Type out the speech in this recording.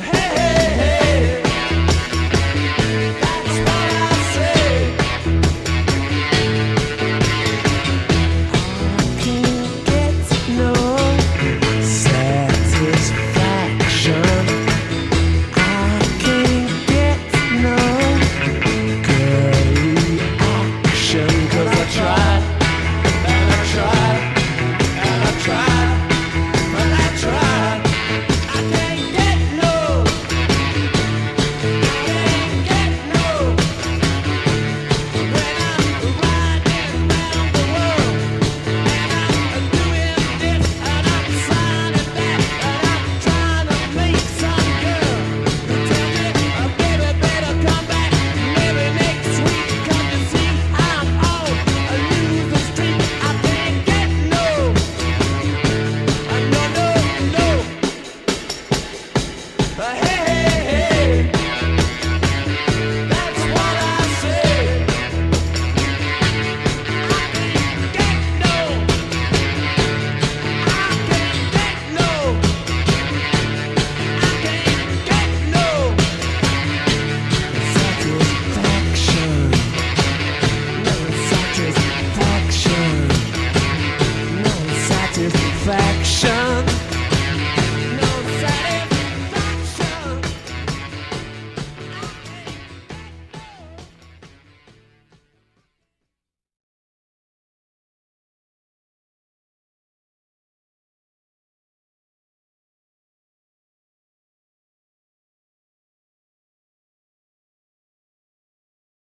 Hey!